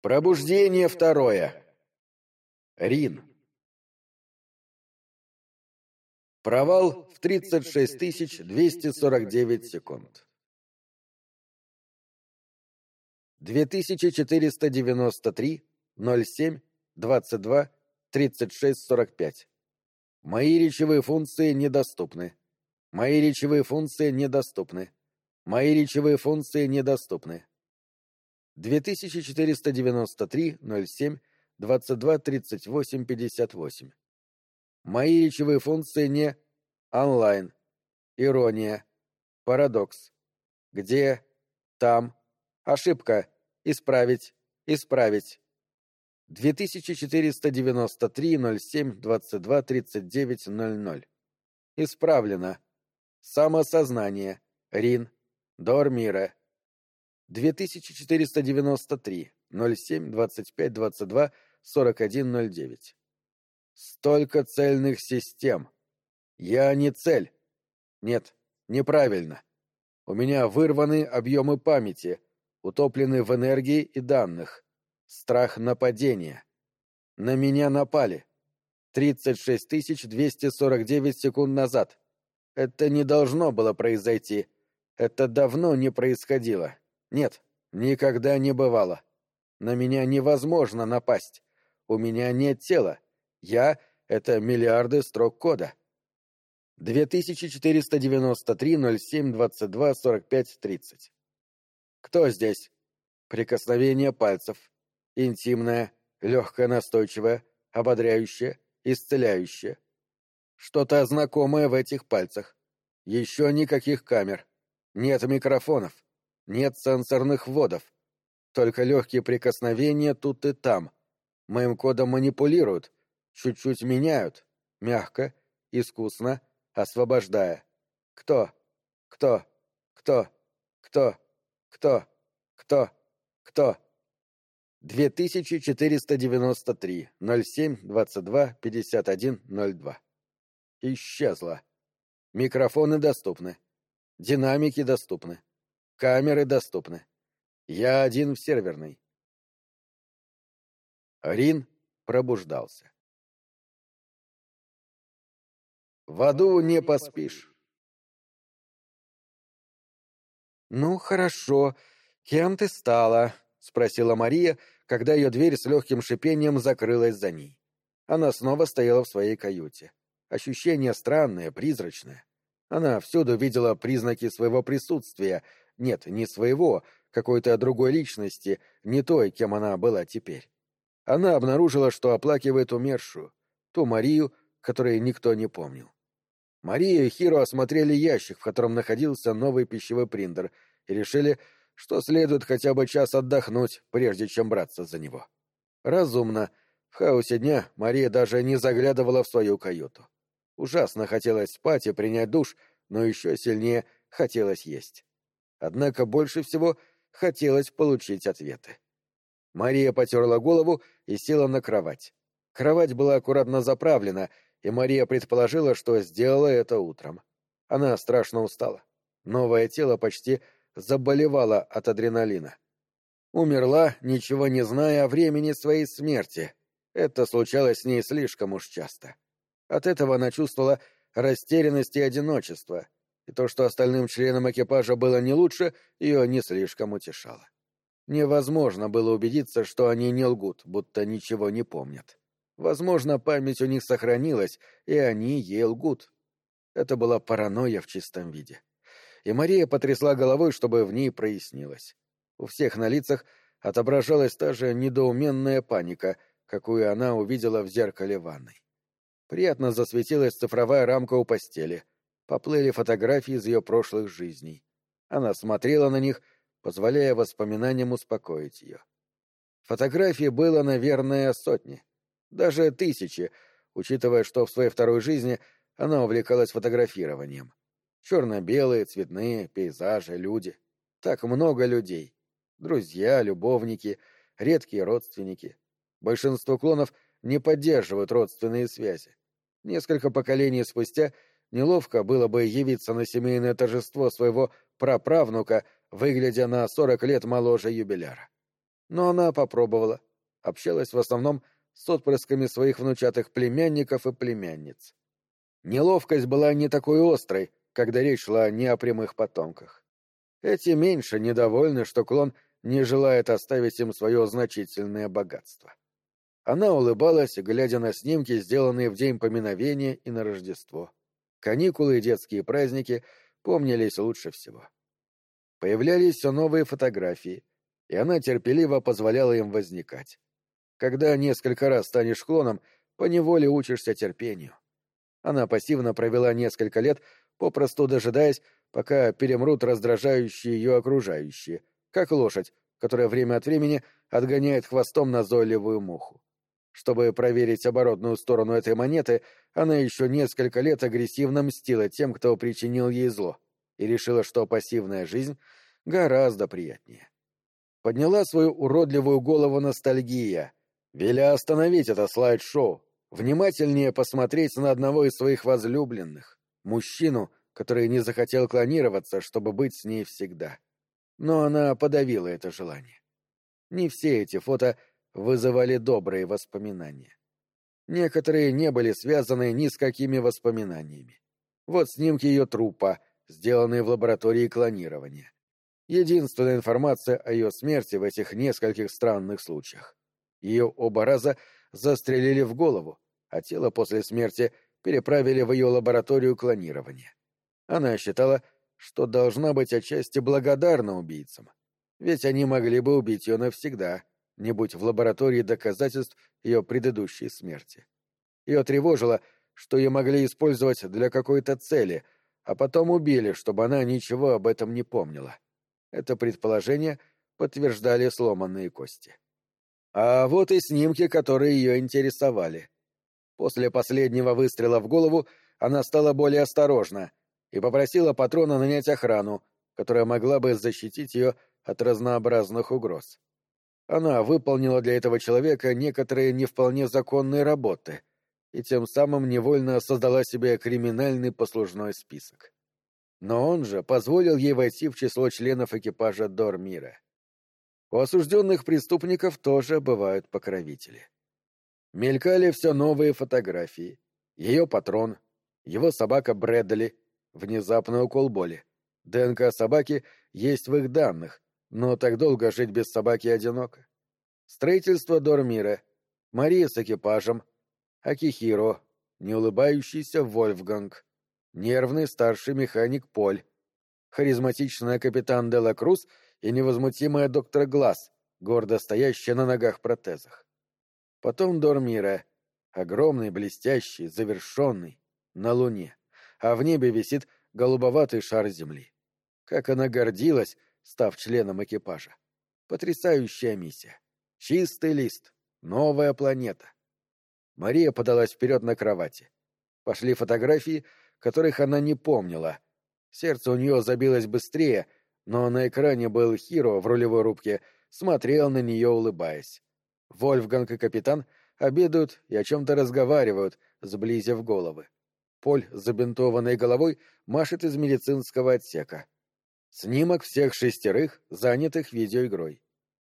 Пробуждение второе. Рин. Провал в 36 249 секунд. 2493 07 22 36 45. Мои речевые функции недоступны. Мои речевые функции недоступны. Мои речевые функции недоступны. 2493 07 22 38 58. Мои речевые функции не онлайн. Ирония. Парадокс. Где? Там. Ошибка. Исправить. Исправить. 2493 07 22 39 00. Исправлено. Самосознание. Рин. Дормира. 2493 07 25 22 41 09. Столько цельных систем. Я не цель. Нет, неправильно. У меня вырваны объемы памяти, утоплены в энергии и данных. Страх нападения. На меня напали. 36 249 секунд назад. Это не должно было произойти. Это давно не происходило. Нет, никогда не бывало. На меня невозможно напасть. У меня нет тела. Я — это миллиарды строк кода. 2493 07 22 45 30. Кто здесь? Прикосновение пальцев. Интимное, легкое настойчивое, ободряющее, исцеляющее. Что-то знакомое в этих пальцах. Еще никаких камер. Нет микрофонов. Нет сенсорных вводов. Только легкие прикосновения тут и там. Моим кодом манипулируют, чуть-чуть меняют, мягко, искусно, освобождая. Кто? Кто? Кто? Кто? Кто? Кто? Кто? 2493 07 22 51 02. Исчезла. Микрофоны доступны. Динамики доступны. Камеры доступны. Я один в серверной. Рин пробуждался. В аду не поспишь. «Ну, хорошо. Кем ты стала?» — спросила Мария, когда ее дверь с легким шипением закрылась за ней. Она снова стояла в своей каюте. Ощущение странное, призрачное. Она всюду видела признаки своего присутствия, нет, не своего, какой-то другой личности, не той, кем она была теперь. Она обнаружила, что оплакивает умершую, ту Марию, которой никто не помнил. Мария и Хиро осмотрели ящик, в котором находился новый пищевой принтер, и решили, что следует хотя бы час отдохнуть, прежде чем браться за него. Разумно. В хаосе дня Мария даже не заглядывала в свою каюту. Ужасно хотелось спать и принять душ, но еще сильнее хотелось есть. Однако больше всего хотелось получить ответы. Мария потерла голову и села на кровать. Кровать была аккуратно заправлена, и Мария предположила, что сделала это утром. Она страшно устала. Новое тело почти заболевало от адреналина. Умерла, ничего не зная о времени своей смерти. Это случалось с ней слишком уж часто. От этого она чувствовала растерянность и одиночество — и то, что остальным членам экипажа было не лучше, ее не слишком утешало. Невозможно было убедиться, что они не лгут, будто ничего не помнят. Возможно, память у них сохранилась, и они ей лгут. Это была паранойя в чистом виде. И Мария потрясла головой, чтобы в ней прояснилось. У всех на лицах отображалась та же недоуменная паника, какую она увидела в зеркале ванной. Приятно засветилась цифровая рамка у постели — поплыли фотографии из ее прошлых жизней. Она смотрела на них, позволяя воспоминаниям успокоить ее. Фотографий было, наверное, сотни, даже тысячи, учитывая, что в своей второй жизни она увлекалась фотографированием. Черно-белые, цветные, пейзажи, люди. Так много людей. Друзья, любовники, редкие родственники. Большинство клонов не поддерживают родственные связи. Несколько поколений спустя — Неловко было бы явиться на семейное торжество своего праправнука, выглядя на сорок лет моложе юбиляра. Но она попробовала. Общалась в основном с отпрысками своих внучатых племянников и племянниц. Неловкость была не такой острой, когда речь шла не о прямых потомках. Эти меньше недовольны, что клон не желает оставить им свое значительное богатство. Она улыбалась, глядя на снимки, сделанные в день поминовения и на Рождество. Каникулы и детские праздники помнились лучше всего. Появлялись все новые фотографии, и она терпеливо позволяла им возникать. Когда несколько раз станешь клоном, поневоле учишься терпению. Она пассивно провела несколько лет, попросту дожидаясь, пока перемрут раздражающие ее окружающие, как лошадь, которая время от времени отгоняет хвостом назойливую муху. Чтобы проверить оборотную сторону этой монеты, она еще несколько лет агрессивно мстила тем, кто причинил ей зло, и решила, что пассивная жизнь гораздо приятнее. Подняла свою уродливую голову ностальгия, веля остановить это слайд-шоу, внимательнее посмотреть на одного из своих возлюбленных, мужчину, который не захотел клонироваться, чтобы быть с ней всегда. Но она подавила это желание. Не все эти фото вызывали добрые воспоминания. Некоторые не были связаны ни с какими воспоминаниями. Вот снимки ее трупа, сделанные в лаборатории клонирования. Единственная информация о ее смерти в этих нескольких странных случаях. Ее оба раза застрелили в голову, а тело после смерти переправили в ее лабораторию клонирования. Она считала, что должна быть отчасти благодарна убийцам, ведь они могли бы убить ее навсегда, не будь в лаборатории доказательств ее предыдущей смерти. Ее тревожило, что ее могли использовать для какой-то цели, а потом убили, чтобы она ничего об этом не помнила. Это предположение подтверждали сломанные кости. А вот и снимки, которые ее интересовали. После последнего выстрела в голову она стала более осторожна и попросила патрона нанять охрану, которая могла бы защитить ее от разнообразных угроз. Она выполнила для этого человека некоторые не вполне законные работы и тем самым невольно создала себе криминальный послужной список. Но он же позволил ей войти в число членов экипажа Дормира. У осужденных преступников тоже бывают покровители. Мелькали все новые фотографии. Ее патрон, его собака Брэдли, внезапный укол боли. ДНК собаки есть в их данных, но так долго жить без собаки одиноко. Строительство Дормира, Мария с экипажем, Акихиро, неулыбающийся Вольфганг, нервный старший механик Поль, харизматичная капитан Дела Круз и невозмутимая доктор Глаз, гордо стоящая на ногах-протезах. Потом Дормира, огромный, блестящий, завершенный, на Луне, а в небе висит голубоватый шар Земли. Как она гордилась, став членом экипажа. Потрясающая миссия. Чистый лист. Новая планета. Мария подалась вперед на кровати. Пошли фотографии, которых она не помнила. Сердце у нее забилось быстрее, но на экране был Хиро в рулевой рубке, смотрел на нее, улыбаясь. Вольфганг и капитан обедают и о чем-то разговаривают, сблизив головы. Поль с забинтованной головой машет из медицинского отсека. Снимок всех шестерых, занятых видеоигрой.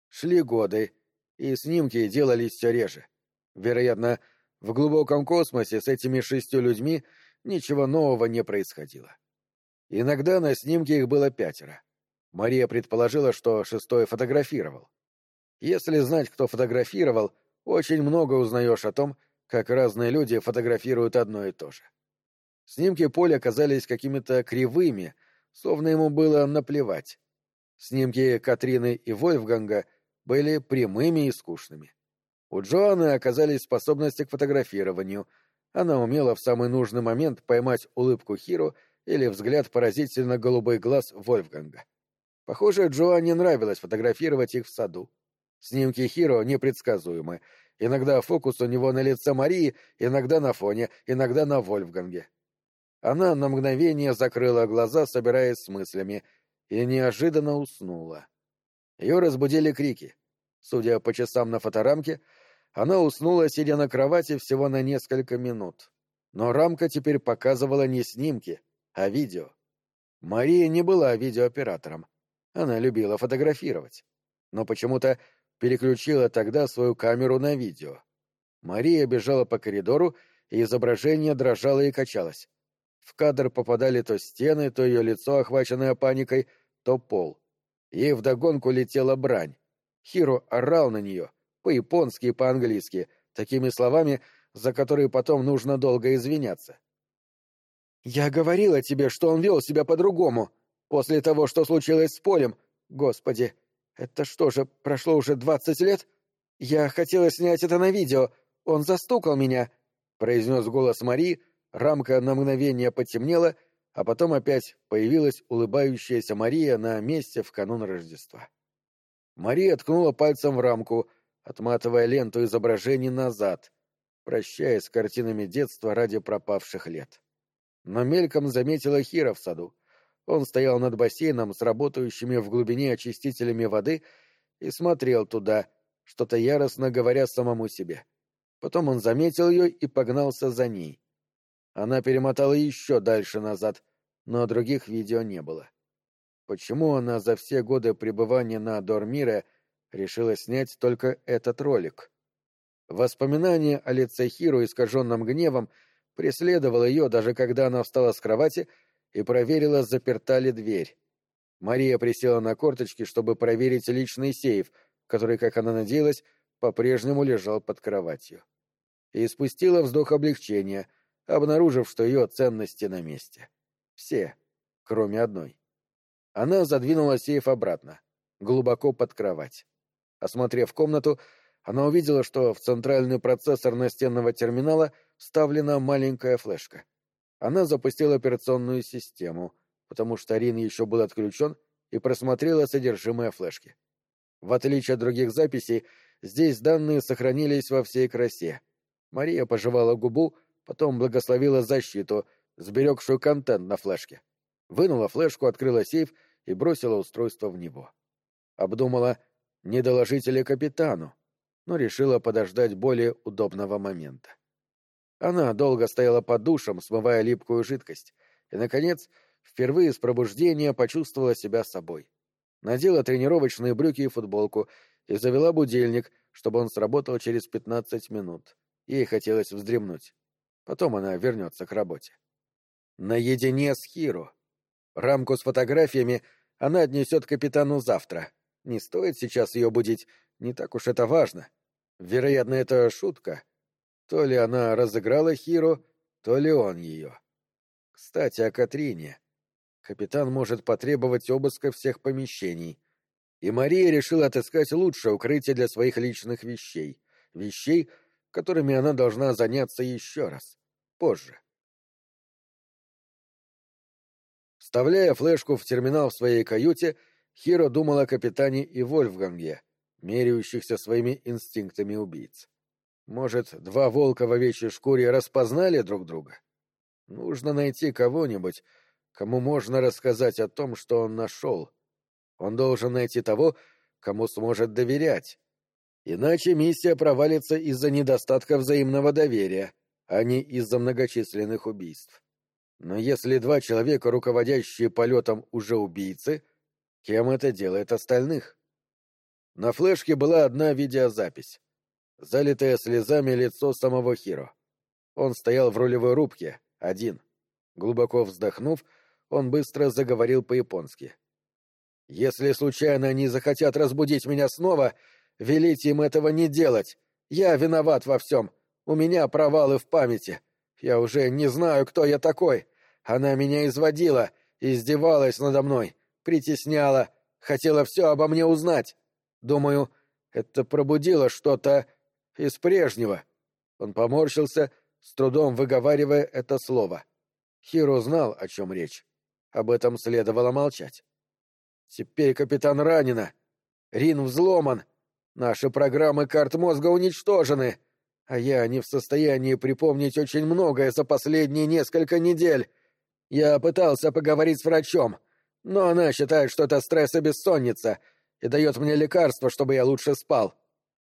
Шли годы, и снимки делались все реже. Вероятно, в глубоком космосе с этими шестью людьми ничего нового не происходило. Иногда на снимке их было пятеро. Мария предположила, что шестой фотографировал. Если знать, кто фотографировал, очень много узнаешь о том, как разные люди фотографируют одно и то же. Снимки Поля казались какими-то кривыми, словно ему было наплевать. Снимки Катрины и Вольфганга были прямыми и скучными. У Джоанны оказались способности к фотографированию. Она умела в самый нужный момент поймать улыбку Хиру или взгляд поразительно голубой глаз Вольфганга. Похоже, Джоанне нравилось фотографировать их в саду. Снимки Хиро непредсказуемы. Иногда фокус у него на лице Марии, иногда на фоне, иногда на Вольфганге. Она на мгновение закрыла глаза, собираясь с мыслями, и неожиданно уснула. Ее разбудили крики. Судя по часам на фоторамке, она уснула, сидя на кровати всего на несколько минут. Но рамка теперь показывала не снимки, а видео. Мария не была видеооператором. Она любила фотографировать. Но почему-то переключила тогда свою камеру на видео. Мария бежала по коридору, и изображение дрожало и качалось. В кадр попадали то стены, то ее лицо, охваченное паникой, то пол. Ей вдогонку летела брань. Хиро орал на нее, по-японски и по-английски, такими словами, за которые потом нужно долго извиняться. «Я говорила тебе, что он вел себя по-другому. После того, что случилось с Полем. Господи, это что же, прошло уже двадцать лет? Я хотела снять это на видео. Он застукал меня», — произнес голос Мари, рамка на мгновение потемнела, а потом опять появилась улыбающаяся Мария на месте в канун Рождества. Мария ткнула пальцем в рамку, отматывая ленту изображений назад, прощаясь с картинами детства ради пропавших лет. Но мельком заметила Хира в саду. Он стоял над бассейном с работающими в глубине очистителями воды и смотрел туда, что-то яростно говоря самому себе. Потом он заметил ее и погнался за ней. Она перемотала еще дальше назад, но других видео не было. Почему она за все годы пребывания на Дормире решила снять только этот ролик? Воспоминание о лице Хиру, искаженном гневом, преследовало ее, даже когда она встала с кровати и проверила, заперта ли дверь. Мария присела на корточки, чтобы проверить личный сейф, который, как она надеялась, по-прежнему лежал под кроватью. И спустила вздох облегчения, обнаружив, что ее ценности на месте. Все, кроме одной. Она задвинула сейф обратно, глубоко под кровать. Осмотрев комнату, она увидела, что в центральный процессор настенного терминала вставлена маленькая флешка. Она запустила операционную систему, потому что Рин еще был отключен, и просмотрела содержимое флешки. В отличие от других записей, здесь данные сохранились во всей красе. Мария пожевала губу, потом благословила защиту, сберегшую контент на флешке. Вынула флешку, открыла сейф и бросила устройство в него. Обдумала, не доложить ли капитану, но решила подождать более удобного момента. Она долго стояла под душем, смывая липкую жидкость, и, наконец, впервые с пробуждения почувствовала себя собой. Надела тренировочные брюки и футболку и завела будильник, чтобы он сработал через пятнадцать минут. Ей хотелось вздремнуть. Потом она вернется к работе. Наедине с Хиро. Рамку с фотографиями она отнесет капитану завтра. Не стоит сейчас ее будить, не так уж это важно. Вероятно, это шутка. То ли она разыграла Хиро, то ли он ее. Кстати, о Катрине. Капитан может потребовать обыска всех помещений. И Мария решила отыскать лучшее укрытие для своих личных вещей. Вещей, которыми она должна заняться еще раз. Позже. Вставляя флешку в терминал в своей каюте, Хиро думал о капитане и Вольфганге, меряющихся своими инстинктами убийц. Может, два волка в овечьей шкуре распознали друг друга? Нужно найти кого-нибудь, кому можно рассказать о том, что он нашел. Он должен найти того, кому сможет доверять. Иначе миссия провалится из-за недостатка взаимного доверия, а не из-за многочисленных убийств. Но если два человека, руководящие полетом, уже убийцы, кем это делает остальных? На флешке была одна видеозапись. Залитое слезами лицо самого Хиро. Он стоял в рулевой рубке, один. Глубоко вздохнув, он быстро заговорил по-японски. «Если случайно они захотят разбудить меня снова, велите им этого не делать. Я виноват во всем. У меня провалы в памяти. Я уже не знаю, кто я такой. Она меня изводила, издевалась надо мной, притесняла, хотела все обо мне узнать. Думаю, это пробудило что-то из прежнего. Он поморщился, с трудом выговаривая это слово. Хиро знал, о чем речь. Об этом следовало молчать. Теперь капитан ранена. Рин взломан. Наши программы карт мозга уничтожены. А я не в состоянии припомнить очень многое за последние несколько недель. Я пытался поговорить с врачом, но она считает, что это стресс и бессонница, и дает мне лекарства, чтобы я лучше спал.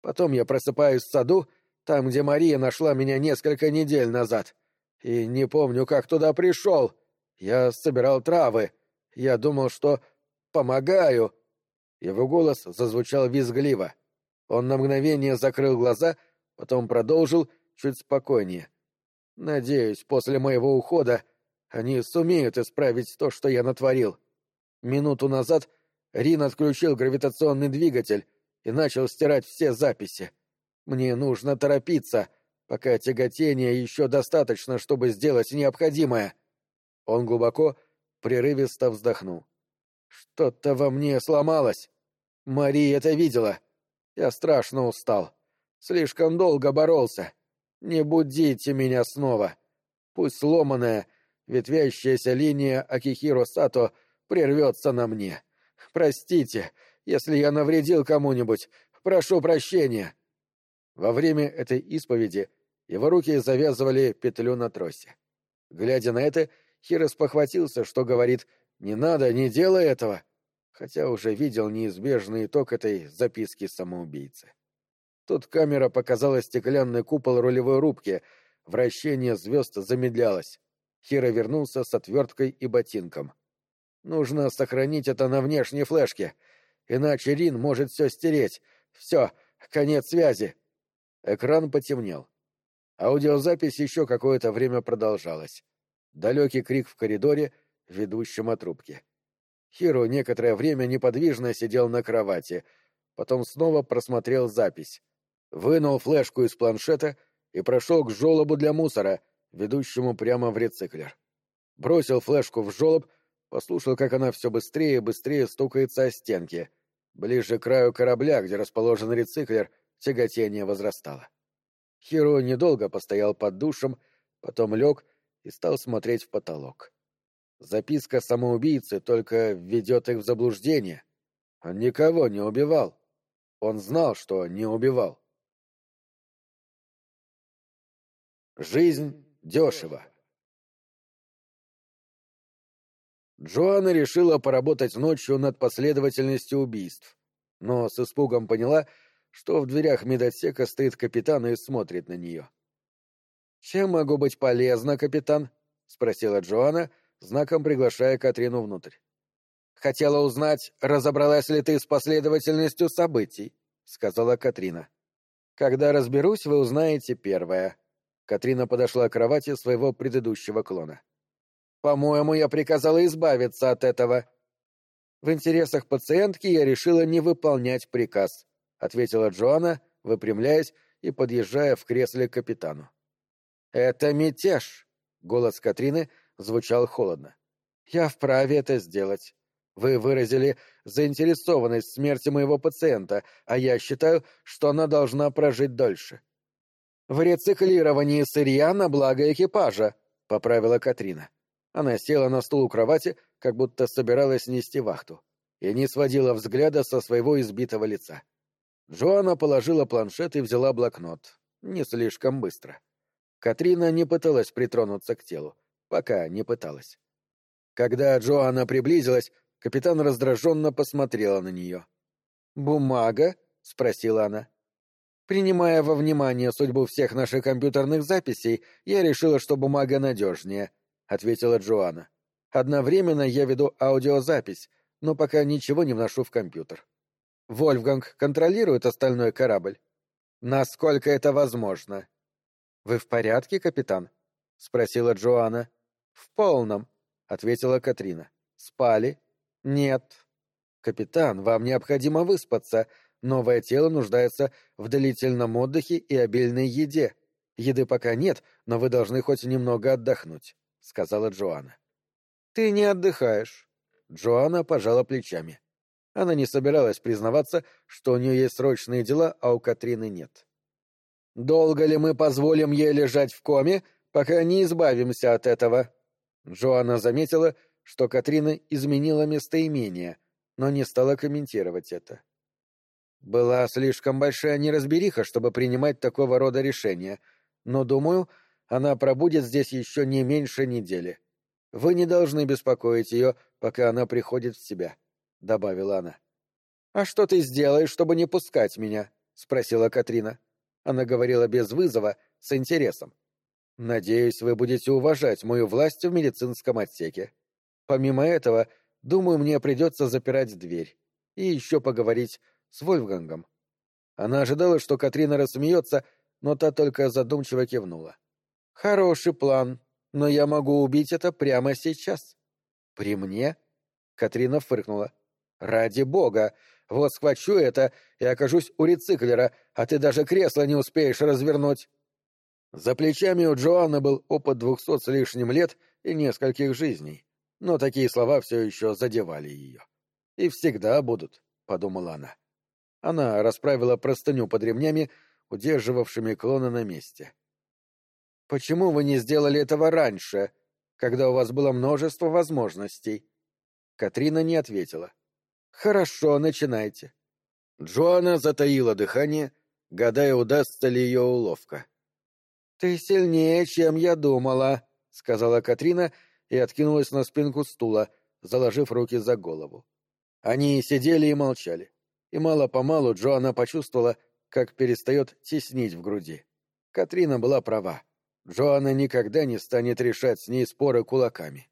Потом я просыпаюсь в саду, там, где Мария нашла меня несколько недель назад. И не помню, как туда пришел. Я собирал травы. Я думал, что помогаю. Его голос зазвучал визгливо. Он на мгновение закрыл глаза, потом продолжил чуть спокойнее. «Надеюсь, после моего ухода они сумеют исправить то, что я натворил. Минуту назад Рин отключил гравитационный двигатель и начал стирать все записи. Мне нужно торопиться, пока тяготения еще достаточно, чтобы сделать необходимое». Он глубоко, прерывисто вздохнул. «Что-то во мне сломалось. Мария это видела. Я страшно устал. Слишком долго боролся. Не будите меня снова. Пусть сломанная, ветвящаяся линия Акихиро Сато прервется на мне. Простите, если я навредил кому-нибудь. Прошу прощения. Во время этой исповеди его руки завязывали петлю на тросе. Глядя на это, Хирос похватился, что говорит «Не надо, не делай этого», хотя уже видел неизбежный итог этой записки самоубийцы. Тут камера показала стеклянный купол рулевой рубки, вращение звезд замедлялось. Хиро вернулся с отверткой и ботинком. Нужно сохранить это на внешней флешке, иначе Рин может все стереть. Все, конец связи. Экран потемнел. Аудиозапись еще какое-то время продолжалась. Далекий крик в коридоре, ведущем от рубки. Хиро некоторое время неподвижно сидел на кровати, потом снова просмотрел запись. Вынул флешку из планшета и прошел к жолобу для мусора, ведущему прямо в рециклер. Бросил флешку в жолоб, послушал, как она все быстрее и быстрее стукается о стенки. Ближе к краю корабля, где расположен рециклер, тяготение возрастало. Хиро недолго постоял под душем, потом лег и стал смотреть в потолок. Записка самоубийцы только введет их в заблуждение. Он никого не убивал. Он знал, что не убивал. Жизнь дешево. Джоанна решила поработать ночью над последовательностью убийств, но с испугом поняла, что в дверях медотсека стоит капитан и смотрит на нее. «Чем могу быть полезна, капитан?» — спросила Джоанна, — знаком приглашая Катрину внутрь. «Хотела узнать, разобралась ли ты с последовательностью событий», — сказала Катрина. «Когда разберусь, вы узнаете первое». Катрина подошла к кровати своего предыдущего клона. «По-моему, я приказала избавиться от этого». «В интересах пациентки я решила не выполнять приказ», — ответила Джоанна, выпрямляясь и подъезжая в кресле к капитану. «Это мятеж», — голос Катрины — звучал холодно. «Я вправе это сделать. Вы выразили заинтересованность смерти моего пациента, а я считаю, что она должна прожить дольше». «В рециклировании сырья на благо экипажа», — поправила Катрина. Она села на стул у кровати, как будто собиралась нести вахту, и не сводила взгляда со своего избитого лица. Джоанна положила планшет и взяла блокнот. Не слишком быстро. Катрина не пыталась притронуться к телу пока не пыталась. Когда Джоанна приблизилась, капитан раздраженно посмотрела на нее. «Бумага?» — спросила она. «Принимая во внимание судьбу всех наших компьютерных записей, я решила, что бумага надежнее», — ответила Джоанна. «Одновременно я веду аудиозапись, но пока ничего не вношу в компьютер. Вольфганг контролирует остальной корабль. Насколько это возможно?» «Вы в порядке, капитан?» — спросила Джоанна. «В полном», — ответила Катрина. «Спали?» «Нет». «Капитан, вам необходимо выспаться. Новое тело нуждается в длительном отдыхе и обильной еде. Еды пока нет, но вы должны хоть немного отдохнуть», — сказала Джоанна. «Ты не отдыхаешь». Джоанна пожала плечами. Она не собиралась признаваться, что у нее есть срочные дела, а у Катрины нет. «Долго ли мы позволим ей лежать в коме, пока не избавимся от этого?» Джоанна заметила, что Катрина изменила местоимение, но не стала комментировать это. Была слишком большая неразбериха, чтобы принимать такого рода решения, но, думаю, она пробудет здесь еще не меньше недели. Вы не должны беспокоить ее, пока она приходит в себя, — добавила она. — А что ты сделаешь, чтобы не пускать меня? — спросила Катрина. Она говорила без вызова, с интересом. Надеюсь, вы будете уважать мою власть в медицинском отсеке. Помимо этого, думаю, мне придется запирать дверь и еще поговорить с Вольфгангом. Она ожидала, что Катрина рассмеется, но та только задумчиво кивнула. «Хороший план, но я могу убить это прямо сейчас». «При мне?» — Катрина фыркнула. «Ради бога! Вот схвачу это и окажусь у рециклера, а ты даже кресло не успеешь развернуть». За плечами у Джоанны был опыт двухсот с лишним лет и нескольких жизней, но такие слова все еще задевали ее. «И всегда будут», — подумала она. Она расправила простыню под ремнями, удерживавшими клона на месте. «Почему вы не сделали этого раньше, когда у вас было множество возможностей?» Катрина не ответила. «Хорошо, начинайте». Джоанна затаила дыхание, гадая, удастся ли ее уловка. «Ты сильнее, чем я думала», — сказала Катрина и откинулась на спинку стула, заложив руки за голову. Они сидели и молчали, и мало-помалу Джоанна почувствовала, как перестает теснить в груди. Катрина была права. Джоанна никогда не станет решать с ней споры кулаками.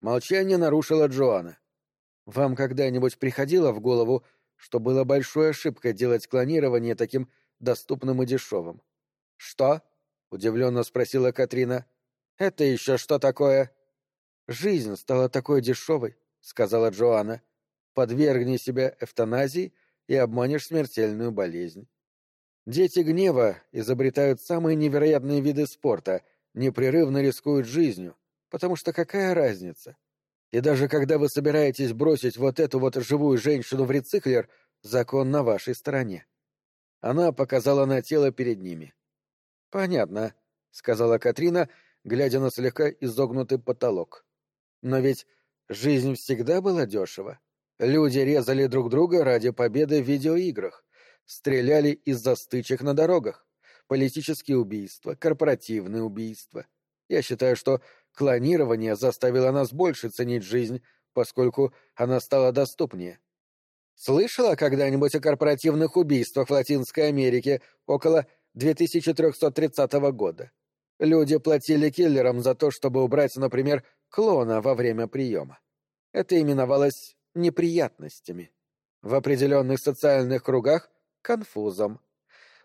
Молчание нарушила Джоанна. Вам когда-нибудь приходило в голову, что было большой ошибкой делать клонирование таким доступным и дешевым? Что? Удивленно спросила Катрина. Это еще что такое? Жизнь стала такой дешевой, сказала Джоанна. Подвергни себя эвтаназии и обманешь смертельную болезнь. Дети гнева изобретают самые невероятные виды спорта, непрерывно рискуют жизнью, потому что какая разница? И даже когда вы собираетесь бросить вот эту вот живую женщину в рециклер, закон на вашей стороне. Она показала на тело перед ними. «Понятно», — сказала Катрина, глядя на слегка изогнутый потолок. «Но ведь жизнь всегда была дешева. Люди резали друг друга ради победы в видеоиграх, стреляли из-за стычек на дорогах, политические убийства, корпоративные убийства. Я считаю, что Клонирование заставило нас больше ценить жизнь, поскольку она стала доступнее. Слышала когда-нибудь о корпоративных убийствах в Латинской Америке около 2330 года? Люди платили киллерам за то, чтобы убрать, например, клона во время приема. Это именовалось неприятностями. В определенных социальных кругах — конфузом.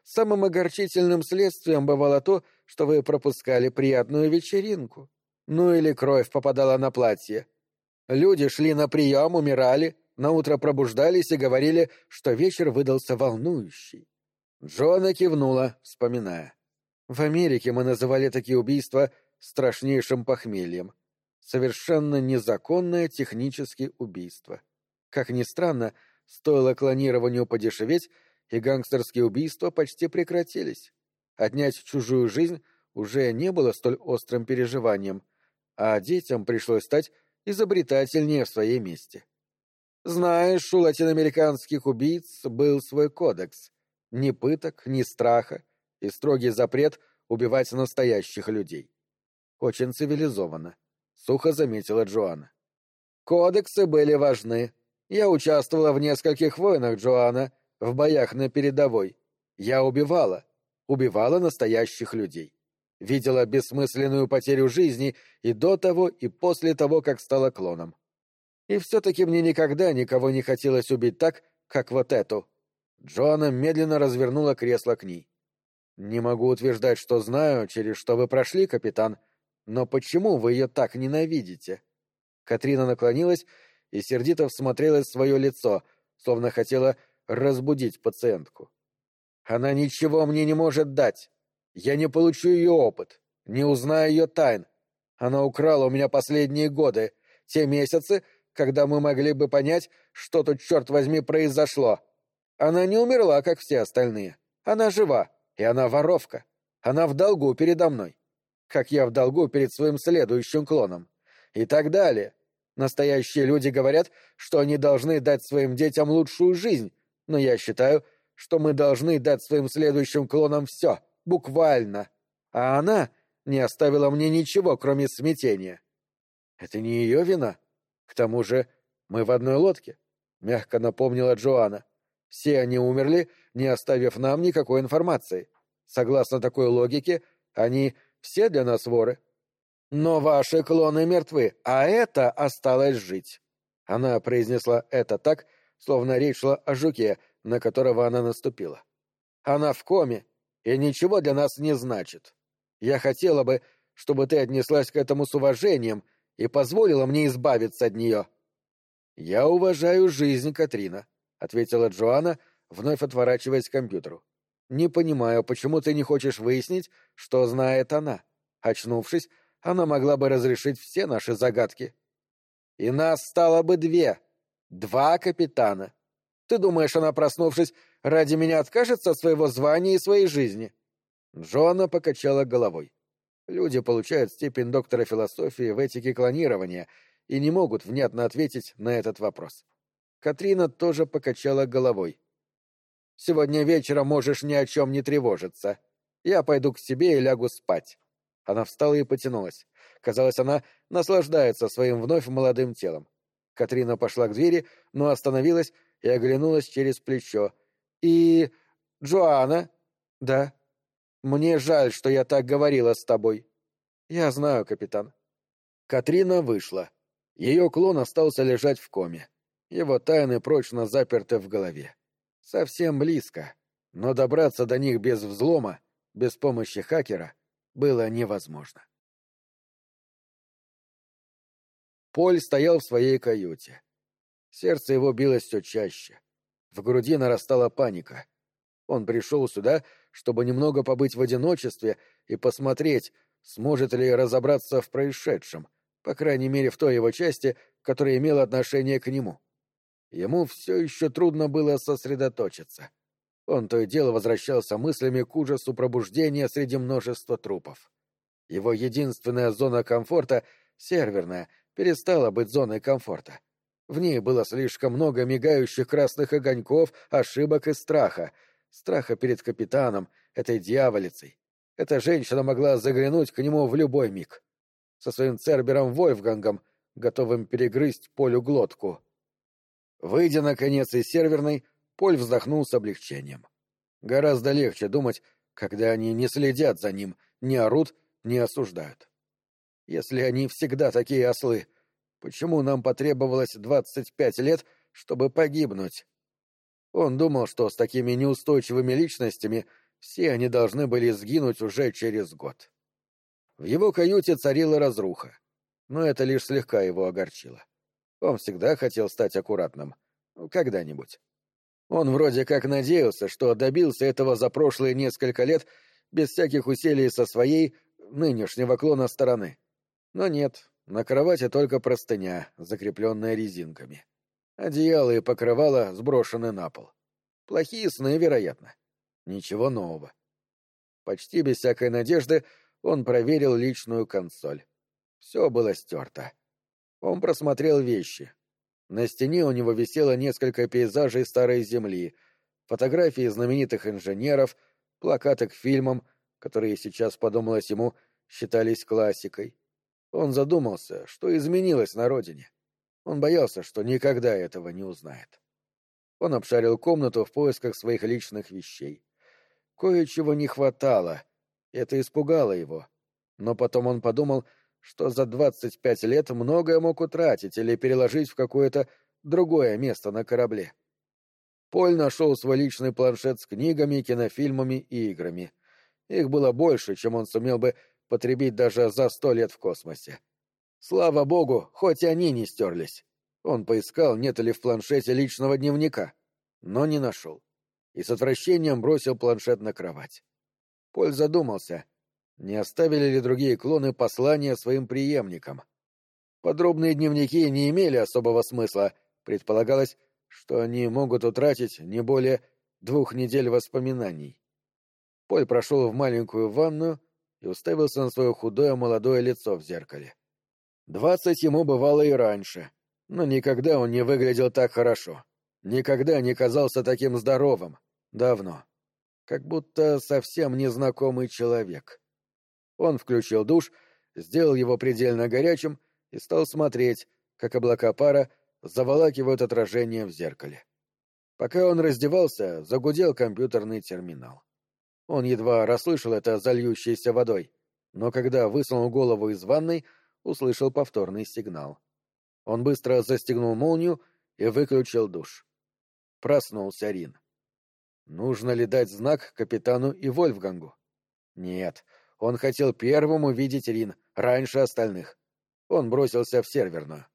Самым огорчительным следствием бывало то, что вы пропускали приятную вечеринку. Ну или кровь попадала на платье. Люди шли на прием, умирали, на утро пробуждались и говорили, что вечер выдался волнующий. Джона кивнула, вспоминая. В Америке мы называли такие убийства страшнейшим похмельем. Совершенно незаконное технически убийство. Как ни странно, стоило клонированию подешеветь, и гангстерские убийства почти прекратились. Отнять чужую жизнь уже не было столь острым переживанием — а детям пришлось стать изобретательнее в своей месте. Знаешь, у латиноамериканских убийц был свой кодекс. Ни пыток, ни страха и строгий запрет убивать настоящих людей. Очень цивилизованно, сухо заметила Джоанна. Кодексы были важны. Я участвовала в нескольких войнах, Джоанна, в боях на передовой. Я убивала, убивала настоящих людей видела бессмысленную потерю жизни и до того, и после того, как стала клоном. И все-таки мне никогда никого не хотелось убить так, как вот эту. Джоанна медленно развернула кресло к ней. «Не могу утверждать, что знаю, через что вы прошли, капитан, но почему вы ее так ненавидите?» Катрина наклонилась и сердито всмотрелась в свое лицо, словно хотела разбудить пациентку. «Она ничего мне не может дать. Я не получу ее опыт, не узнаю ее тайн. Она украла у меня последние годы, те месяцы, когда мы могли бы понять, что тут, черт возьми, произошло. Она не умерла, как все остальные. Она жива, и она воровка. Она в долгу передо мной. Как я в долгу перед своим следующим клоном. И так далее. Настоящие люди говорят, что они должны дать своим детям лучшую жизнь, но я считаю, что мы должны дать своим следующим клонам все — Буквально. А она не оставила мне ничего, кроме смятения. Это не ее вина. К тому же мы в одной лодке, — мягко напомнила Джоанна. Все они умерли, не оставив нам никакой информации. Согласно такой логике, они все для нас воры. Но ваши клоны мертвы, а это осталось жить. Она произнесла это так, словно речь шла о жуке, на которого она наступила. Она в коме и ничего для нас не значит. Я хотела бы, чтобы ты отнеслась к этому с уважением и позволила мне избавиться от нее. — Я уважаю жизнь, Катрина, — ответила Джоанна, вновь отворачиваясь к компьютеру. — Не понимаю, почему ты не хочешь выяснить, что знает она. Очнувшись, она могла бы разрешить все наши загадки. И нас стало бы две. Два капитана. Ты думаешь, она, проснувшись, ради меня откажется от своего звания и своей жизни? Джоанна покачала головой. Люди получают степень доктора философии в этике клонирования и не могут внятно ответить на этот вопрос. Катрина тоже покачала головой. «Сегодня вечером можешь ни о чем не тревожиться. Я пойду к себе и лягу спать». Она встала и потянулась. Казалось, она наслаждается своим вновь молодым телом. Катрина пошла к двери, но остановилась и оглянулась через плечо. «И... Джоанна?» «Да». Мне жаль, что я так говорила с тобой. Я знаю, капитан. Катрина вышла. Ее клон остался лежать в коме. Его тайны прочно заперты в голове. Совсем близко. Но добраться до них без взлома, без помощи хакера, было невозможно. Поль стоял в своей каюте. Сердце его билось все чаще. В груди нарастала паника. Он пришел сюда, чтобы немного побыть в одиночестве и посмотреть, сможет ли разобраться в происшедшем, по крайней мере в той его части, которая имела отношение к нему. Ему все еще трудно было сосредоточиться. Он то и дело возвращался мыслями к ужасу пробуждения среди множества трупов. Его единственная зона комфорта, серверная, перестала быть зоной комфорта. В ней было слишком много мигающих красных огоньков, ошибок и страха, страха перед капитаном, этой дьяволицей. Эта женщина могла заглянуть к нему в любой миг. Со своим цербером Вольфгангом, готовым перегрызть Полю глотку. Выйдя, наконец, из серверной, Поль вздохнул с облегчением. Гораздо легче думать, когда они не следят за ним, не орут, не осуждают. Если они всегда такие ослы, почему нам потребовалось двадцать пять лет, чтобы погибнуть? Он думал, что с такими неустойчивыми личностями все они должны были сгинуть уже через год. В его каюте царила разруха, но это лишь слегка его огорчило. Он всегда хотел стать аккуратным. Когда-нибудь. Он вроде как надеялся, что добился этого за прошлые несколько лет без всяких усилий со своей, нынешнего клона стороны. Но нет, на кровати только простыня, закрепленная резинками. Одеяло и покрывало сброшены на пол. Плохие сны, вероятно. Ничего нового. Почти без всякой надежды он проверил личную консоль. Все было стерто. Он просмотрел вещи. На стене у него висело несколько пейзажей старой земли, фотографии знаменитых инженеров, плакаты к фильмам, которые сейчас, подумалось ему, считались классикой. Он задумался, что изменилось на родине. Он боялся, что никогда этого не узнает. Он обшарил комнату в поисках своих личных вещей. Кое-чего не хватало, это испугало его. Но потом он подумал, что за двадцать пять лет многое мог утратить или переложить в какое-то другое место на корабле. Поль нашел свой личный планшет с книгами, кинофильмами и играми. Их было больше, чем он сумел бы потребить даже за сто лет в космосе. Слава богу, хоть они не стерлись. Он поискал, нет ли в планшете личного дневника, но не нашел. И с отвращением бросил планшет на кровать. Поль задумался, не оставили ли другие клоны послания своим преемникам. Подробные дневники не имели особого смысла, предполагалось, что они могут утратить не более двух недель воспоминаний. Поль прошел в маленькую ванную и уставился на свое худое молодое лицо в зеркале. Двадцать ему бывало и раньше, но никогда он не выглядел так хорошо. Никогда не казался таким здоровым. Давно. Как будто совсем незнакомый человек. Он включил душ, сделал его предельно горячим и стал смотреть, как облака пара заволакивают отражение в зеркале. Пока он раздевался, загудел компьютерный терминал. Он едва расслышал это зальющейся водой, но когда высунул голову из ванной, услышал повторный сигнал. Он быстро застегнул молнию и выключил душ. Проснулся Рин. Нужно ли дать знак капитану и Вольфгангу? Нет, он хотел первым увидеть Рин, раньше остальных. Он бросился в серверную.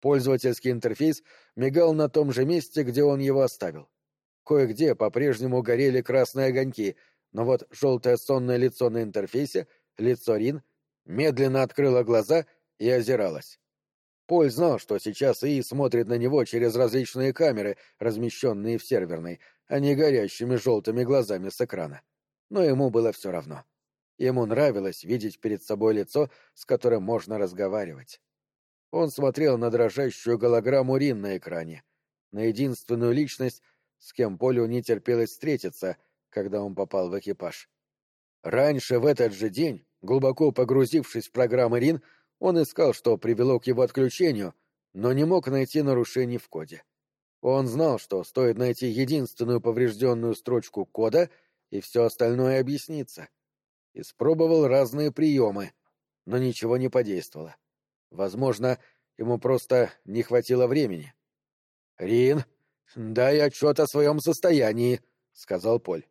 Пользовательский интерфейс мигал на том же месте, где он его оставил. Кое-где по-прежнему горели красные огоньки, но вот желтое сонное лицо на интерфейсе, лицо Рин, медленно открыло глаза и озиралось. Поль знал, что сейчас ИИ смотрит на него через различные камеры, размещенные в серверной, а не горящими желтыми глазами с экрана. Но ему было все равно. Ему нравилось видеть перед собой лицо, с которым можно разговаривать. Он смотрел на дрожащую голограмму Рин на экране, на единственную личность, с кем Полю не терпелось встретиться, когда он попал в экипаж. Раньше в этот же день, глубоко погрузившись в программы Рин, он искал, что привело к его отключению, но не мог найти нарушений в коде. Он знал, что стоит найти единственную поврежденную строчку кода, и все остальное объяснится. Испробовал разные приемы, но ничего не подействовало. Возможно, ему просто не хватило времени. «Рин, дай отчет о своем состоянии», — сказал Поль.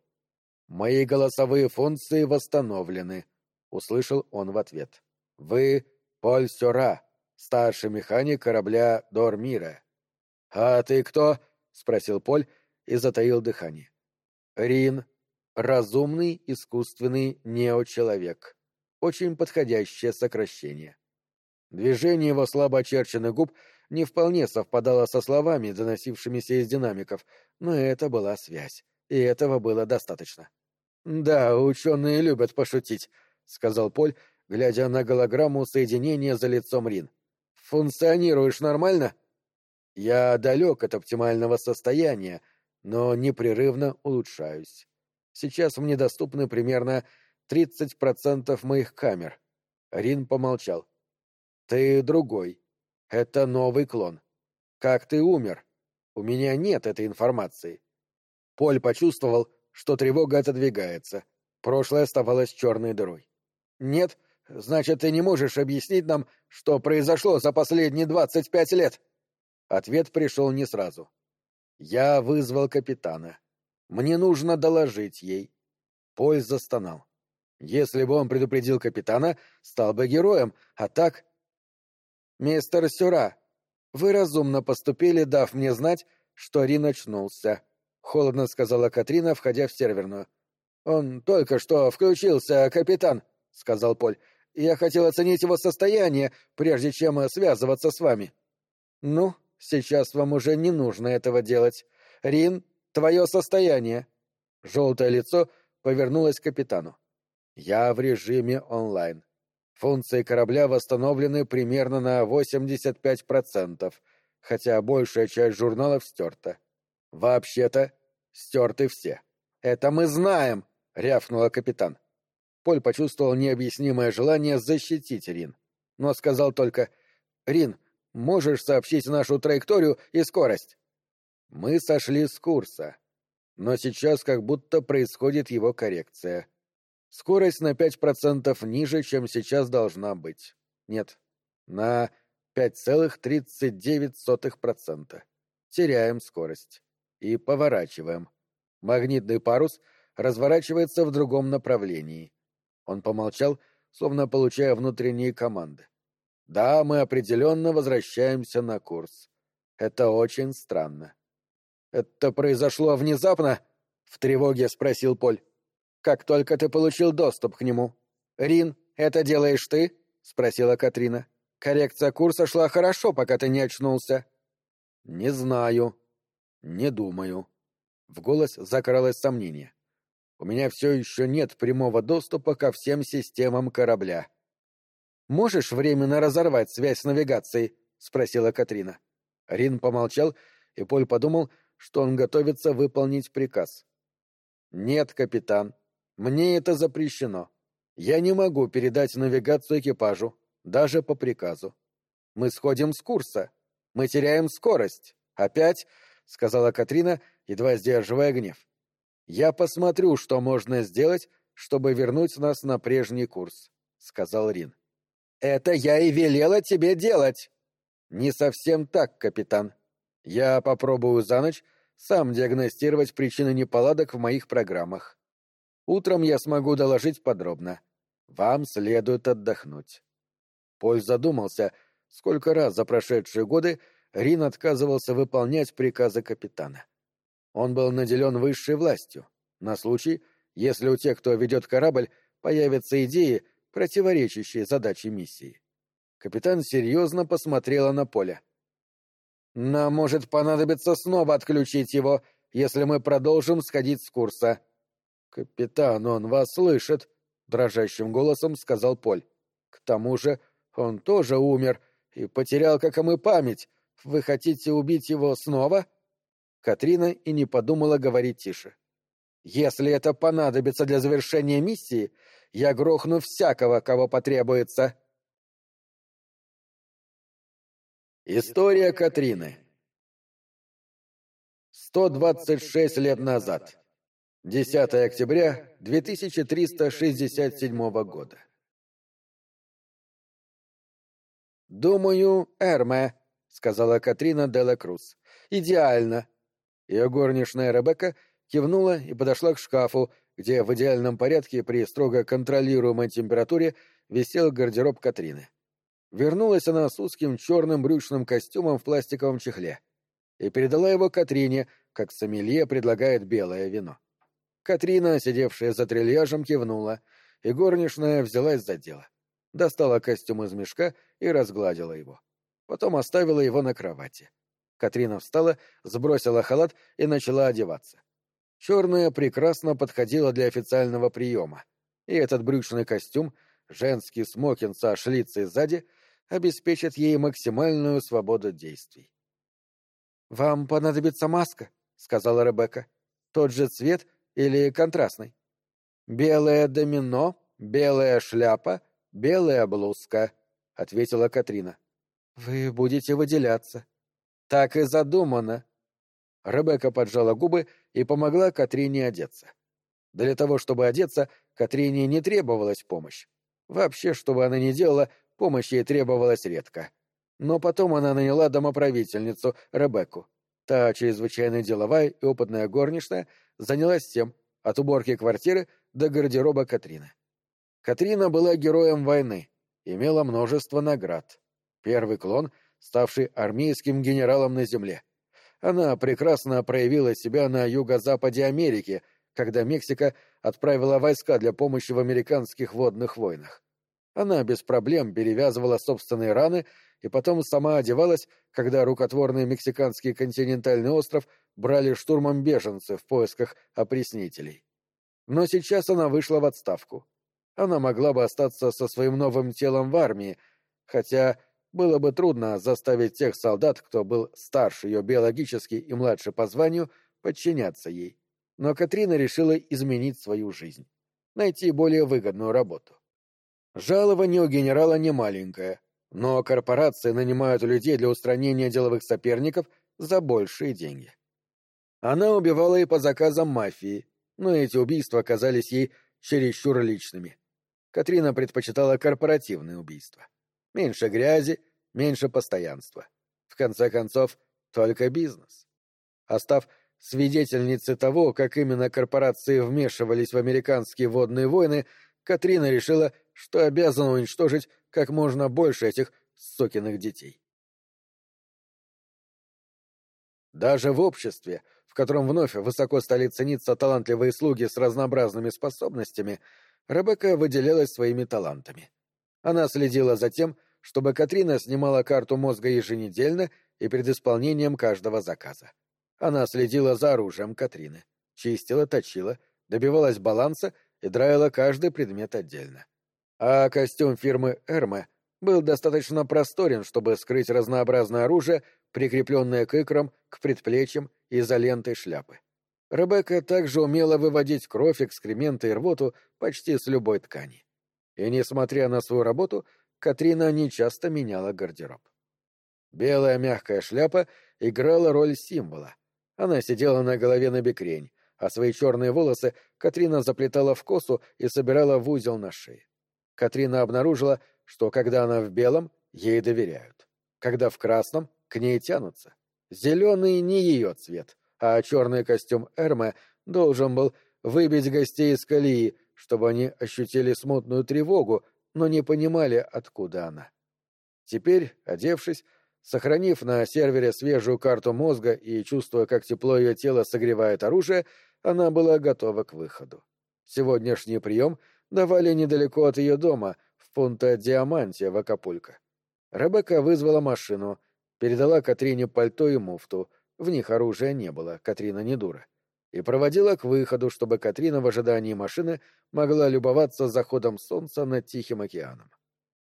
«Мои голосовые функции восстановлены», — услышал он в ответ. «Вы Поль Сёра, старший механик корабля Дормира». «А ты кто?» — спросил Поль и затаил дыхание. «Рин, разумный искусственный неочеловек. Очень подходящее сокращение». Движение его слабо очерченных губ не вполне совпадало со словами, доносившимися из динамиков, но это была связь, и этого было достаточно. «Да, ученые любят пошутить», — сказал Поль, глядя на голограмму соединения за лицом Рин. «Функционируешь нормально?» «Я далек от оптимального состояния, но непрерывно улучшаюсь. Сейчас мне доступны примерно 30% моих камер». Рин помолчал. Ты другой. Это новый клон. Как ты умер? У меня нет этой информации. Поль почувствовал, что тревога отодвигается. Прошлое оставалось черной дырой. Нет, значит, ты не можешь объяснить нам, что произошло за последние двадцать пять лет. Ответ пришел не сразу. Я вызвал капитана. Мне нужно доложить ей. Поль застонал. Если бы он предупредил капитана, стал бы героем, а так «Мистер Сюра, вы разумно поступили, дав мне знать, что Рин очнулся», — холодно сказала Катрина, входя в серверную. «Он только что включился, капитан», — сказал Поль. «Я хотел оценить его состояние, прежде чем связываться с вами». «Ну, сейчас вам уже не нужно этого делать. Рин, твое состояние». Желтое лицо повернулось к капитану. «Я в режиме онлайн. Функции корабля восстановлены примерно на 85%, хотя большая часть журналов стерта. Вообще-то, стерты все. «Это мы знаем!» — рявкнула капитан. Поль почувствовал необъяснимое желание защитить Рин, но сказал только «Рин, можешь сообщить нашу траекторию и скорость?» Мы сошли с курса, но сейчас как будто происходит его коррекция. Скорость на 5% ниже, чем сейчас должна быть. Нет, на 5,39%. Теряем скорость. И поворачиваем. Магнитный парус разворачивается в другом направлении. Он помолчал, словно получая внутренние команды. Да, мы определенно возвращаемся на курс. Это очень странно. Это произошло внезапно? В тревоге спросил Поль как только ты получил доступ к нему. Рин, это делаешь ты? спросила Катрина. Коррекция курса шла хорошо, пока ты не очнулся. Не знаю. Не думаю. В голос закралось сомнение. У меня все еще нет прямого доступа ко всем системам корабля. Можешь временно разорвать связь с навигацией? спросила Катрина. Рин помолчал, и Поль подумал, что он готовится выполнить приказ. Нет, капитан, мне это запрещено. Я не могу передать навигацию экипажу, даже по приказу. Мы сходим с курса. Мы теряем скорость. Опять, — сказала Катрина, едва сдерживая гнев. Я посмотрю, что можно сделать, чтобы вернуть нас на прежний курс, — сказал Рин. Это я и велела тебе делать. Не совсем так, капитан. Я попробую за ночь сам диагностировать причины неполадок в моих программах. Утром я смогу доложить подробно. Вам следует отдохнуть. Поль задумался, сколько раз за прошедшие годы Рин отказывался выполнять приказы капитана. Он был наделен высшей властью, на случай, если у тех, кто ведет корабль, появятся идеи, противоречащие задаче миссии. Капитан серьезно посмотрела на поле. «Нам может понадобиться снова отключить его, если мы продолжим сходить с курса». «Капитан, он вас слышит», — дрожащим голосом сказал Поль. «К тому же он тоже умер и потерял, как и мы, память. Вы хотите убить его снова?» Катрина и не подумала говорить тише. «Если это понадобится для завершения миссии, я грохну всякого, кого потребуется». История Катрины 126 лет назад. 10 октября 2367 года. «Думаю, Эрме», — сказала Катрина Делла Круз. «Идеально». Ее горничная Ребекка кивнула и подошла к шкафу, где в идеальном порядке при строго контролируемой температуре висел гардероб Катрины. Вернулась она с узким черным брючным костюмом в пластиковом чехле и передала его Катрине, как сомелье предлагает белое вино. Катрина, сидевшая за трильяжем, кивнула, и горничная взялась за дело. Достала костюм из мешка и разгладила его. Потом оставила его на кровати. Катрина встала, сбросила халат и начала одеваться. Черное прекрасно подходило для официального приема, и этот брючный костюм, женский смокинг со шлицей сзади — обеспечит ей максимальную свободу действий. «Вам понадобится маска», — сказала Ребекка. «Тот же цвет или контрастный?» «Белое домино, белая шляпа, белая блузка», — ответила Катрина. «Вы будете выделяться». «Так и задумано». Ребекка поджала губы и помогла Катрине одеться. Для того, чтобы одеться, Катрине не требовалась помощь. Вообще, что бы она ни делала, Помощь ей требовалась редко. Но потом она наняла домоправительницу, Ребекку. Та, чрезвычайно деловая и опытная горничная, занялась тем, от уборки квартиры до гардероба Катрины. Катрина была героем войны, имела множество наград. Первый клон, ставший армейским генералом на земле. Она прекрасно проявила себя на юго-западе Америки, когда Мексика отправила войска для помощи в американских водных войнах. Она без проблем перевязывала собственные раны и потом сама одевалась, когда рукотворный мексиканский континентальный остров брали штурмом беженцы в поисках опреснителей. Но сейчас она вышла в отставку. Она могла бы остаться со своим новым телом в армии, хотя было бы трудно заставить тех солдат, кто был старше ее биологически и младше по званию, подчиняться ей. Но Катрина решила изменить свою жизнь, найти более выгодную работу. Жалование у генерала не маленькое, но корпорации нанимают людей для устранения деловых соперников за большие деньги. Она убивала и по заказам мафии, но эти убийства казались ей чересчур личными. Катрина предпочитала корпоративные убийства. Меньше грязи, меньше постоянства. В конце концов, только бизнес. Остав свидетельницей того, как именно корпорации вмешивались в американские водные войны, Катрина решила, что обязана уничтожить как можно больше этих сокиных детей. Даже в обществе, в котором вновь высоко стали цениться талантливые слуги с разнообразными способностями, Ребекка выделялась своими талантами. Она следила за тем, чтобы Катрина снимала карту мозга еженедельно и перед исполнением каждого заказа. Она следила за оружием Катрины, чистила, точила, добивалась баланса и драила каждый предмет отдельно. А костюм фирмы «Эрме» был достаточно просторен, чтобы скрыть разнообразное оружие, прикрепленное к икрам, к предплечьям и изолентой шляпы. Ребекка также умела выводить кровь, экскременты и рвоту почти с любой ткани. И, несмотря на свою работу, Катрина нечасто меняла гардероб. Белая мягкая шляпа играла роль символа. Она сидела на голове на бекрень, а свои черные волосы Катрина заплетала в косу и собирала в узел на шее. Катрина обнаружила, что когда она в белом, ей доверяют. Когда в красном, к ней тянутся. Зеленый не ее цвет, а черный костюм Эрме должен был выбить гостей из колеи, чтобы они ощутили смутную тревогу, но не понимали, откуда она. Теперь, одевшись, сохранив на сервере свежую карту мозга и чувствуя, как тепло ее тела согревает оружие, она была готова к выходу. Сегодняшний прием давали недалеко от ее дома, в пункте Диамантия в Акапулько. Ребекка вызвала машину, передала Катрине пальто и муфту, в них оружия не было, Катрина не дура, и проводила к выходу, чтобы Катрина в ожидании машины могла любоваться заходом солнца над Тихим океаном.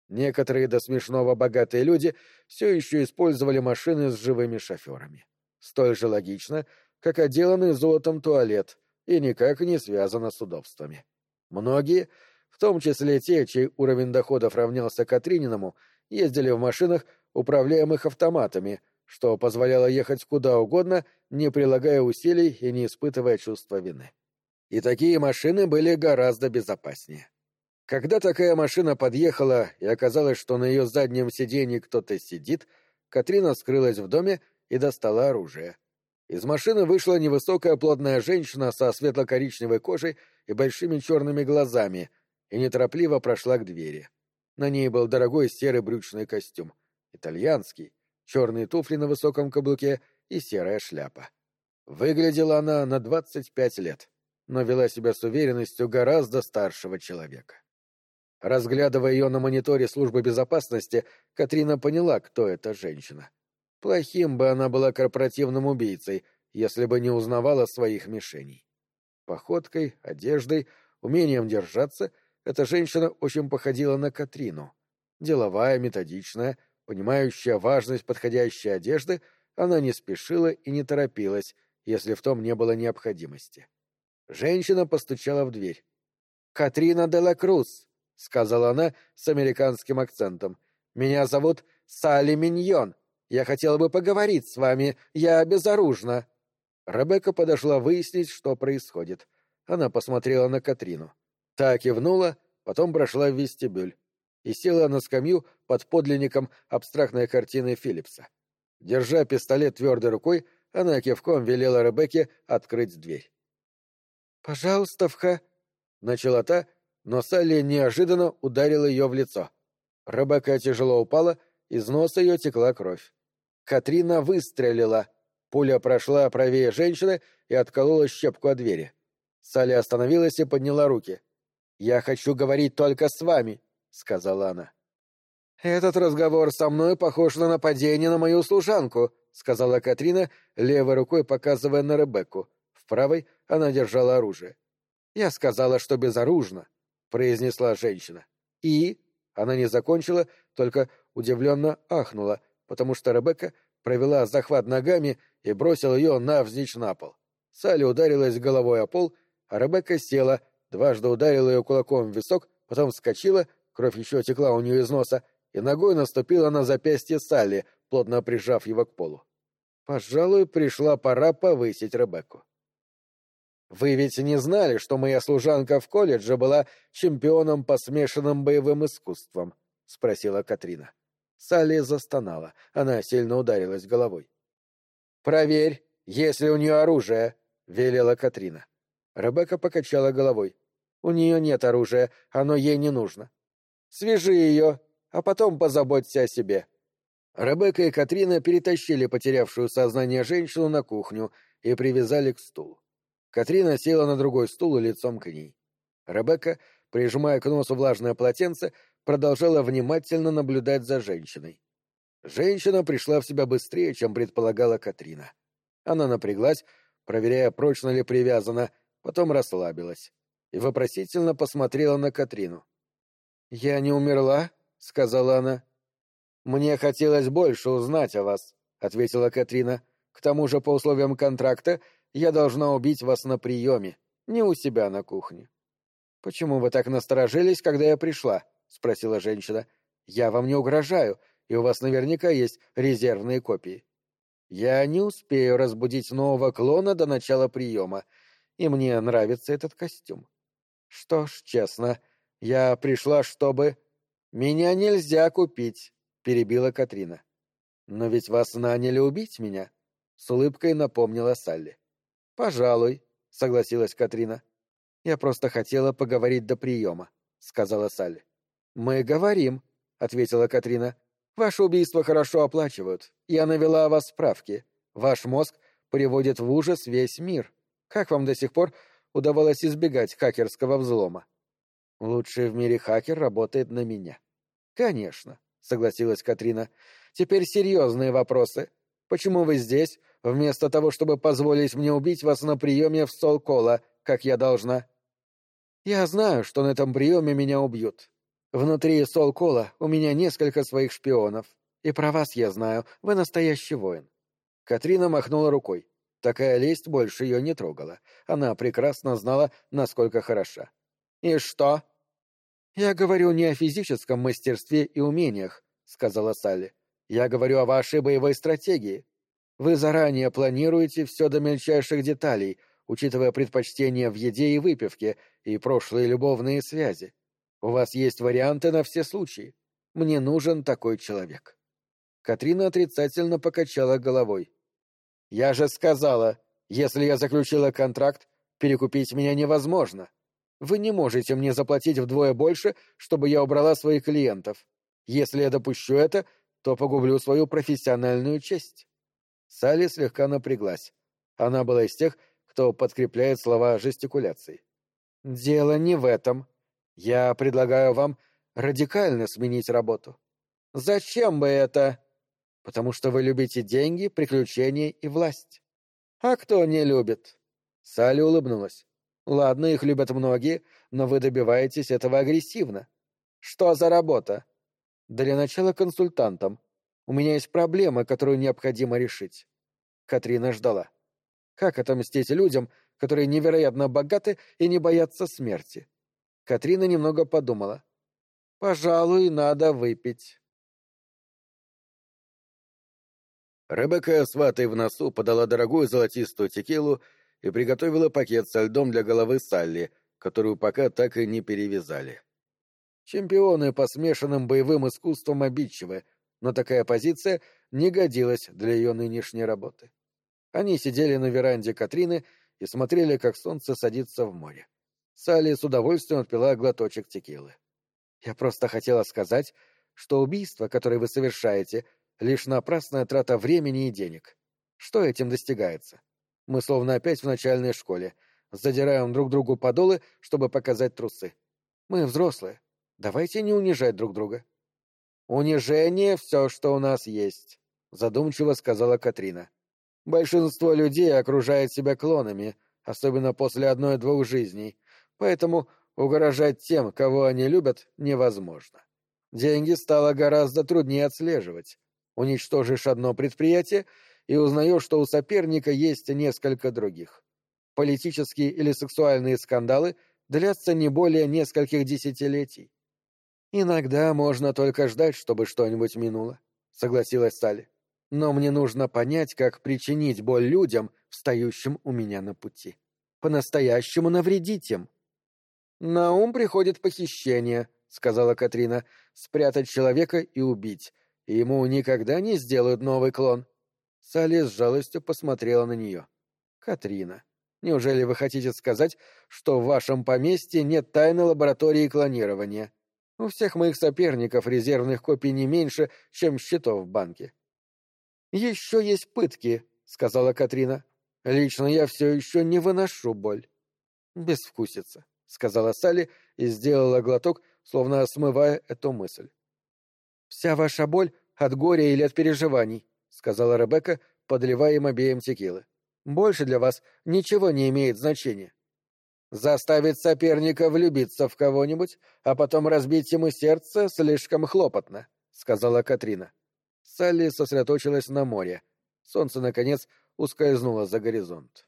Некоторые до смешного богатые люди все еще использовали машины с живыми шоферами. Столь же логично, как отделанный золотом туалет, и никак не связано с удобствами. Многие, в том числе те, чей уровень доходов равнялся Катрининому, ездили в машинах, управляемых автоматами, что позволяло ехать куда угодно, не прилагая усилий и не испытывая чувства вины. И такие машины были гораздо безопаснее. Когда такая машина подъехала и оказалось, что на ее заднем сиденье кто-то сидит, Катрина скрылась в доме и достала оружие. Из машины вышла невысокая плотная женщина со светло-коричневой кожей и большими черными глазами и неторопливо прошла к двери. На ней был дорогой серый брючный костюм, итальянский, черные туфли на высоком каблуке и серая шляпа. Выглядела она на двадцать пять лет, но вела себя с уверенностью гораздо старшего человека. Разглядывая ее на мониторе службы безопасности, Катрина поняла, кто эта женщина. Плохим бы она была корпоративным убийцей, если бы не узнавала своих мишеней. Походкой, одеждой, умением держаться эта женщина очень походила на Катрину. Деловая, методичная, понимающая важность подходящей одежды, она не спешила и не торопилась, если в том не было необходимости. Женщина постучала в дверь. «Катрина де ла Круз!» — сказала она с американским акцентом. «Меня зовут Салли Миньон. Я хотела бы поговорить с вами. Я безоружна». Ребекка подошла выяснить, что происходит. Она посмотрела на Катрину. Та кивнула, потом прошла в вестибюль и села на скамью под подлинником абстрактной картины Филлипса. Держа пистолет твердой рукой, она кивком велела Ребекке открыть дверь. «Пожалуйста, вха...» — начала та, но Салли неожиданно ударила ее в лицо. Ребекка тяжело упала, из носа ее текла кровь. Катрина выстрелила. Пуля прошла правее женщины и отколола щепку от двери. Салли остановилась и подняла руки. «Я хочу говорить только с вами», — сказала она. «Этот разговор со мной похож на нападение на мою служанку», — сказала Катрина, левой рукой показывая на Ребекку. В правой она держала оружие. «Я сказала, что безоружна. — произнесла женщина. «И?» Она не закончила, только удивленно ахнула, потому что Ребекка провела захват ногами и бросила ее навзничь на пол. Салли ударилась головой о пол, а Ребекка села, дважды ударила ее кулаком в висок, потом вскочила, кровь еще текла у нее из носа, и ногой наступила на запястье Салли, плотно прижав его к полу. Пожалуй, пришла пора повысить Ребекку. Вы ведь не знали, что моя служанка в колледже была чемпионом по смешанным боевым искусствам? — спросила Катрина. Салли застонала. Она сильно ударилась головой. — Проверь, есть ли у нее оружие, — велела Катрина. Ребекка покачала головой. — У нее нет оружия, оно ей не нужно. — Свяжи ее, а потом позаботься о себе. Ребекка и Катрина перетащили потерявшую сознание женщину на кухню и привязали к стулу. Катрина села на другой стул лицом к ней. Ребекка, прижимая к носу влажное полотенце, продолжала внимательно наблюдать за женщиной. Женщина пришла в себя быстрее, чем предполагала Катрина. Она напряглась, проверяя, прочно ли привязана, потом расслабилась и вопросительно посмотрела на Катрину. «Я не умерла?» — сказала она. «Мне хотелось больше узнать о вас», — ответила Катрина. «К тому же, по условиям контракта, я должна убить вас на приеме, не у себя на кухне. — Почему вы так насторожились, когда я пришла? — спросила женщина. — Я вам не угрожаю, и у вас наверняка есть резервные копии. Я не успею разбудить нового клона до начала приема, и мне нравится этот костюм. Что ж, честно, я пришла, чтобы... Меня нельзя купить, — перебила Катрина. Но ведь вас наняли убить меня. с улыбкой напомнила Салли. «Пожалуй», — согласилась Катрина. «Я просто хотела поговорить до приема», — сказала Салли. «Мы говорим», — ответила Катрина. «Ваше убийство хорошо оплачивают. Я навела о вас справки. Ваш мозг приводит в ужас весь мир. Как вам до сих пор удавалось избегать хакерского взлома?» «Лучший в мире хакер работает на меня». «Конечно», — согласилась Катрина. «Теперь серьезные вопросы. Почему вы здесь, вместо того, чтобы позволить мне убить вас на приеме в Солкола, как я должна?» «Я знаю, что на этом приеме меня убьют. Внутри Солкола у меня несколько своих шпионов. И про вас я знаю, вы настоящий воин». Катрина махнула рукой. Такая лесть больше ее не трогала. Она прекрасно знала, насколько хороша. «И что?» «Я говорю не о физическом мастерстве и умениях», — сказала Салли. «Я говорю о вашей боевой стратегии. Вы заранее планируете все до мельчайших деталей, учитывая предпочтения в еде и выпивке и прошлые любовные связи. У вас есть варианты на все случаи. Мне нужен такой человек». Катрина отрицательно покачала головой. «Я же сказала, если я заключила контракт, перекупить меня невозможно. Вы не можете мне заплатить вдвое больше, чтобы я убрала своих клиентов. Если я допущу это, то погублю свою профессиональную честь». Салли слегка напряглась. Она была из тех, кто подкрепляет слова жестикуляцией. «Дело не в этом. Я предлагаю вам радикально сменить работу». «Зачем бы это?» «Потому что вы любите деньги, приключения и власть». «А кто не любит?» Салли улыбнулась. Ладно, их любят многие, но вы добиваетесь этого агрессивно. Что за работа? Для начала консультантом. У меня есть проблема, которую необходимо решить. Катрина ждала. Как отомстить людям, которые невероятно богаты и не боятся смерти? Катрина немного подумала. Пожалуй, надо выпить. Ребекка с ватой в носу подала дорогую золотистую текилу и приготовила пакет со льдом для головы Салли, которую пока так и не перевязали. Чемпионы по смешанным боевым искусствам обидчивы, но такая позиция не годилась для ее нынешней работы. Они сидели на веранде Катрины и смотрели, как солнце садится в море. Салли с удовольствием отпила глоточек текилы. «Я просто хотела сказать, что убийство, которое вы совершаете, — лишь напрасная трата времени и денег. Что этим достигается? Мы словно опять в начальной школе. Задираем друг другу подолы, чтобы показать трусы. Мы взрослые. Давайте не унижать друг друга. Унижение — все, что у нас есть, — задумчиво сказала Катрина. Большинство людей окружает себя клонами, особенно после одной-двух жизней, поэтому угрожать тем, кого они любят, невозможно. Деньги стало гораздо труднее отслеживать. Уничтожишь одно предприятие — и узнаешь, что у соперника есть несколько других. Политические или сексуальные скандалы длятся не более нескольких десятилетий. «Иногда можно только ждать, чтобы что-нибудь минуло», — согласилась Салли. «Но мне нужно понять, как причинить боль людям, встающим у меня на пути. По-настоящему навредить им». «На ум приходит похищение», — сказала Катрина, — «спрятать человека и убить, ему никогда не сделают новый клон». Салли с жалостью посмотрела на нее. «Катрина, неужели вы хотите сказать, что в вашем поместье нет тайной лаборатории клонирования? У всех моих соперников резервных копий не меньше, чем счетов в банке». «Еще есть пытки», — сказала Катрина. «Лично я все еще не выношу боль». «Безвкусица», — сказала Салли и сделала глоток, словно смывая эту мысль. «Вся ваша боль от горя или от переживаний», — сказала Ребекка, подливая им обеим текилы. «Больше для вас ничего не имеет значения». «Заставить соперника влюбиться в кого-нибудь, а потом разбить ему сердце слишком хлопотно», — сказала Катрина. Салли сосредоточилась на море. Солнце, наконец, ускользнуло за горизонт.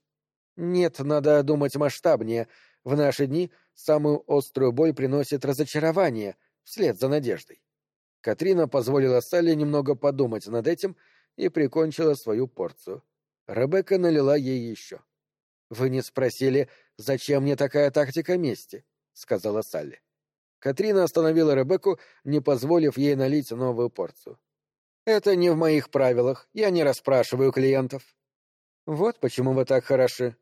«Нет, надо думать масштабнее. В наши дни самую острую боль приносит разочарование, вслед за надеждой». Катрина позволила Салли немного подумать над этим — и прикончила свою порцию. Ребекка налила ей еще. «Вы не спросили, зачем мне такая тактика мести?» — сказала Салли. Катрина остановила Ребекку, не позволив ей налить новую порцию. «Это не в моих правилах, я не расспрашиваю клиентов». Вот почему вы так хороши.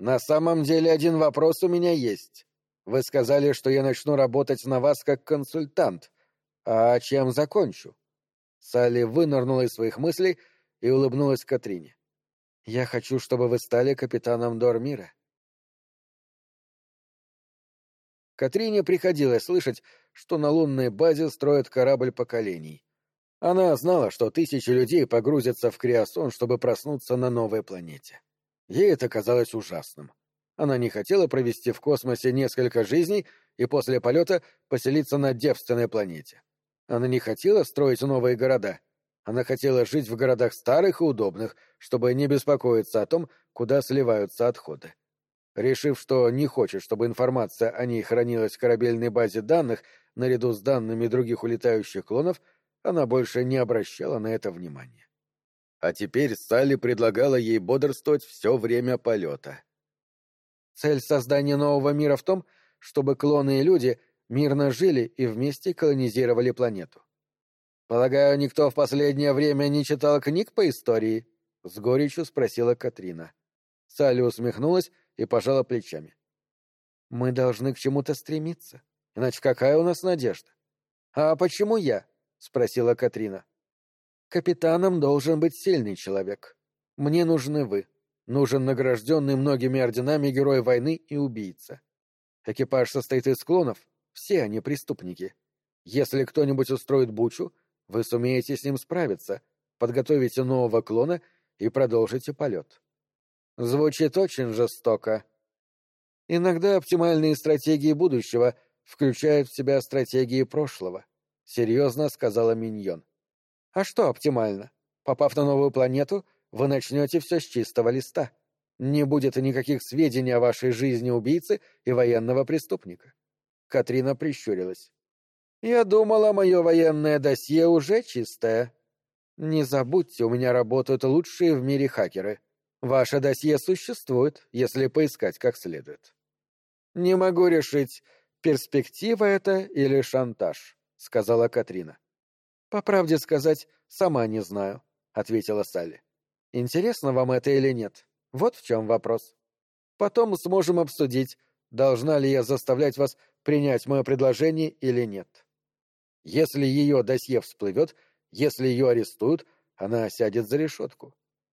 На самом деле один вопрос у меня есть. Вы сказали, что я начну работать на вас как консультант. А чем закончу? Салли вынырнула из своих мыслей и улыбнулась Катрине. «Я хочу, чтобы вы стали капитаном Дормира». Катрине приходилось слышать, что на лунной базе строят корабль поколений. Она знала, что тысячи людей погрузятся в криосон, чтобы проснуться на новой планете. Ей это казалось ужасным. Она не хотела провести в космосе несколько жизней и после полета поселиться на девственной планете. Она не хотела строить новые города. Она хотела жить в городах старых и удобных, чтобы не беспокоиться о том, куда сливаются отходы. Решив, что не хочет, чтобы информация о ней хранилась в корабельной базе данных наряду с данными других улетающих клонов, она больше не обращала на это внимания. А теперь Салли предлагала ей бодрствовать все время полета. Цель создания нового мира в том, чтобы клоны и люди мирно жили и вместе колонизировали планету. «Полагаю, никто в последнее время не читал книг по истории?» — с горечью спросила Катрина. Салли усмехнулась и пожала плечами. «Мы должны к чему-то стремиться. Иначе какая у нас надежда?» «А почему я?» — спросила Катрина. «Капитаном должен быть сильный человек. Мне нужны вы. Нужен награжденный многими орденами герой войны и убийца. Экипаж состоит из клонов, все они преступники. Если кто-нибудь устроит бучу, вы сумеете с ним справиться, подготовите нового клона и продолжите полет. Звучит очень жестоко. Иногда оптимальные стратегии будущего включают в себя стратегии прошлого, серьезно сказала Миньон. А что оптимально? Попав на новую планету, вы начнете все с чистого листа. Не будет никаких сведений о вашей жизни убийцы и военного преступника. Катрина прищурилась. «Я думала, мое военное досье уже чистое. Не забудьте, у меня работают лучшие в мире хакеры. Ваше досье существует, если поискать как следует». «Не могу решить, перспектива это или шантаж», — сказала Катрина. «По правде сказать, сама не знаю», — ответила Салли. «Интересно вам это или нет? Вот в чем вопрос. Потом сможем обсудить, должна ли я заставлять вас принять мое предложение или нет. Если ее досье всплывет, если ее арестуют, она сядет за решетку.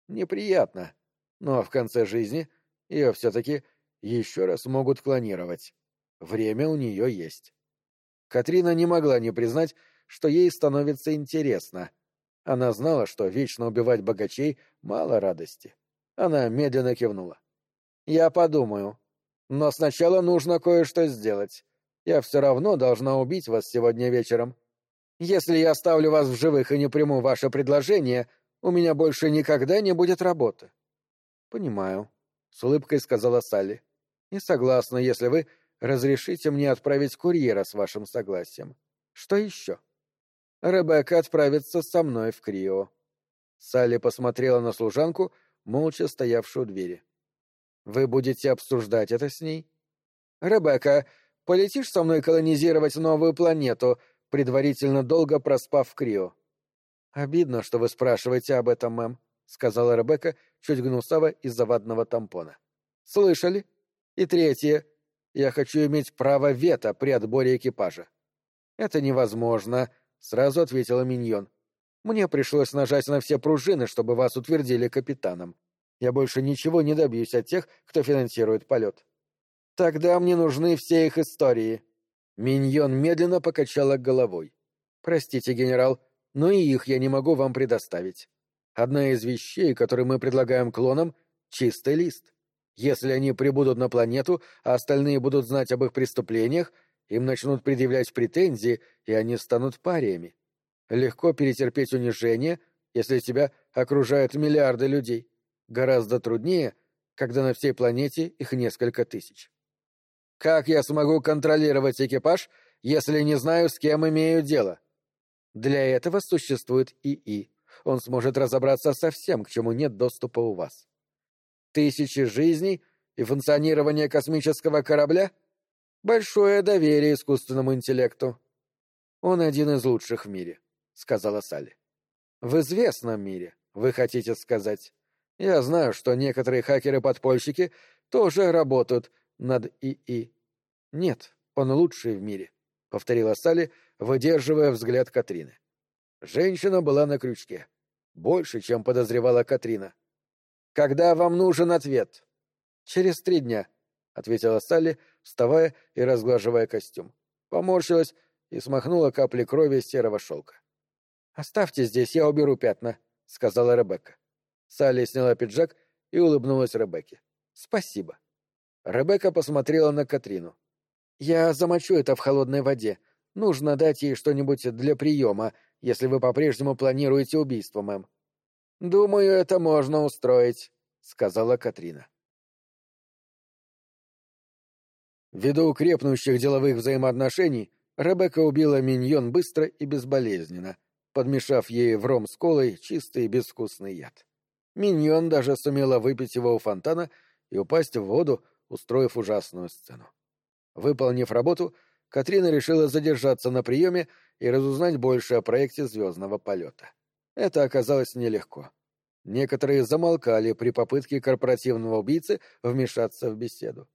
Неприятно, но в конце жизни ее все-таки еще раз могут клонировать. Время у нее есть. Катрина не могла не признать, что ей становится интересно. Она знала, что вечно убивать богачей мало радости. Она медленно кивнула. «Я подумаю. Но сначала нужно кое-что сделать. Я все равно должна убить вас сегодня вечером. Если я оставлю вас в живых и не приму ваше предложение, у меня больше никогда не будет работы. Понимаю, с улыбкой сказала Салли. И согласна, если вы разрешите мне отправить курьера с вашим согласием. Что еще? Ребекка отправится со мной в Крио. Салли посмотрела на служанку, молча стоявшую у двери. Вы будете обсуждать это с ней? Ребекка, Полетишь со мной колонизировать новую планету, предварительно долго проспав в Крио?» «Обидно, что вы спрашиваете об этом, мэм», — сказала Ребекка, чуть гнусаво из-за ватного тампона. «Слышали? И третье. Я хочу иметь право вето при отборе экипажа». «Это невозможно», — сразу ответила Миньон. «Мне пришлось нажать на все пружины, чтобы вас утвердили капитаном. Я больше ничего не добьюсь от тех, кто финансирует полет». Тогда мне нужны все их истории. Миньон медленно покачала головой. Простите, генерал, но и их я не могу вам предоставить. Одна из вещей, которые мы предлагаем клонам — чистый лист. Если они прибудут на планету, а остальные будут знать об их преступлениях, им начнут предъявлять претензии, и они станут париями. Легко перетерпеть унижение, если тебя окружают миллиарды людей. Гораздо труднее, когда на всей планете их несколько тысяч. Как я смогу контролировать экипаж, если не знаю, с кем имею дело? Для этого существует ИИ. Он сможет разобраться со всем, к чему нет доступа у вас. Тысячи жизней и функционирование космического корабля? Большое доверие искусственному интеллекту. Он один из лучших в мире, — сказала Салли. В известном мире, вы хотите сказать. Я знаю, что некоторые хакеры-подпольщики тоже работают над ИИ. Нет, он лучший в мире, — повторила Салли, выдерживая взгляд Катрины. Женщина была на крючке. Больше, чем подозревала Катрина. «Когда вам нужен ответ?» «Через три дня», — ответила Салли, вставая и разглаживая костюм. Поморщилась и смахнула капли крови с серого шелка. «Оставьте здесь, я уберу пятна», — сказала Ребекка. Салли сняла пиджак и улыбнулась Ребекке. «Спасибо». Ребекка посмотрела на Катрину. «Я замочу это в холодной воде. Нужно дать ей что-нибудь для приема, если вы по-прежнему планируете убийство, мэм». «Думаю, это можно устроить», — сказала Катрина. Ввиду крепнущих деловых взаимоотношений, Ребекка убила миньон быстро и безболезненно, подмешав ей в ром с колой чистый и безвкусный яд. Миньон даже сумела выпить его у фонтана и упасть в воду, устроив ужасную сцену. Выполнив работу, Катрина решила задержаться на приеме и разузнать больше о проекте звездного полета. Это оказалось нелегко. Некоторые замолкали при попытке корпоративного убийцы вмешаться в беседу.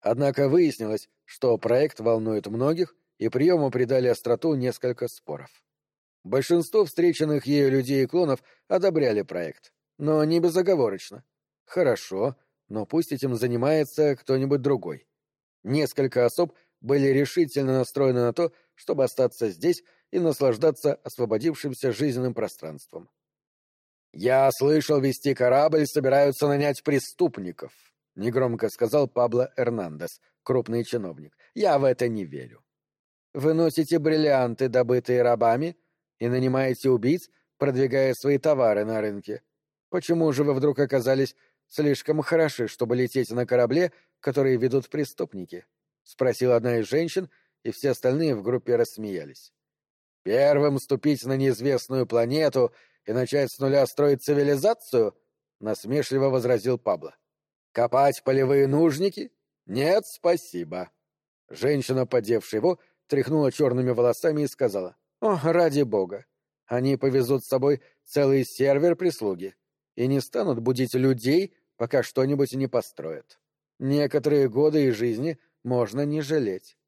Однако выяснилось, что проект волнует многих, и приему придали остроту несколько споров. Большинство встреченных ею людей и клонов одобряли проект, но не безоговорочно. Хорошо, но пусть этим занимается кто-нибудь другой. Несколько особ были решительно настроены на то, чтобы остаться здесь и наслаждаться освободившимся жизненным пространством. «Я слышал, вести корабль собираются нанять преступников», — негромко сказал Пабло Эрнандес, крупный чиновник. «Я в это не верю». «Вы носите бриллианты, добытые рабами, и нанимаете убийц, продвигая свои товары на рынке. Почему же вы вдруг оказались слишком хороши, чтобы лететь на корабле, которые ведут преступники?» — спросила одна из женщин, и все остальные в группе рассмеялись. «Первым ступить на неизвестную планету и начать с нуля строить цивилизацию?» — насмешливо возразил Пабло. «Копать полевые нужники? Нет, спасибо». Женщина, подевшая его, тряхнула черными волосами и сказала. О, ради бога! Они повезут с собой целый сервер прислуги и не станут будить людей, пока что-нибудь не построят. Некоторые годы и жизни можно не жалеть.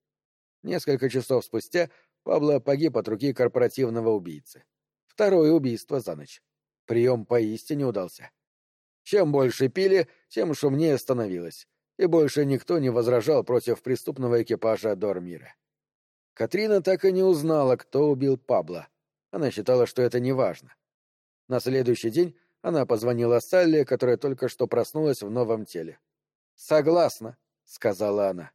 Несколько часов спустя Пабло погиб от руки корпоративного убийцы. Второе убийство за ночь. Прием поистине удался. Чем больше пили, тем шумнее становилось, и больше никто не возражал против преступного экипажа Дормира. Катрина так и не узнала, кто убил Пабло. Она считала, что это не важно. На следующий день она позвонила Салли, которая только что проснулась в новом теле. «Согласна», — сказала она.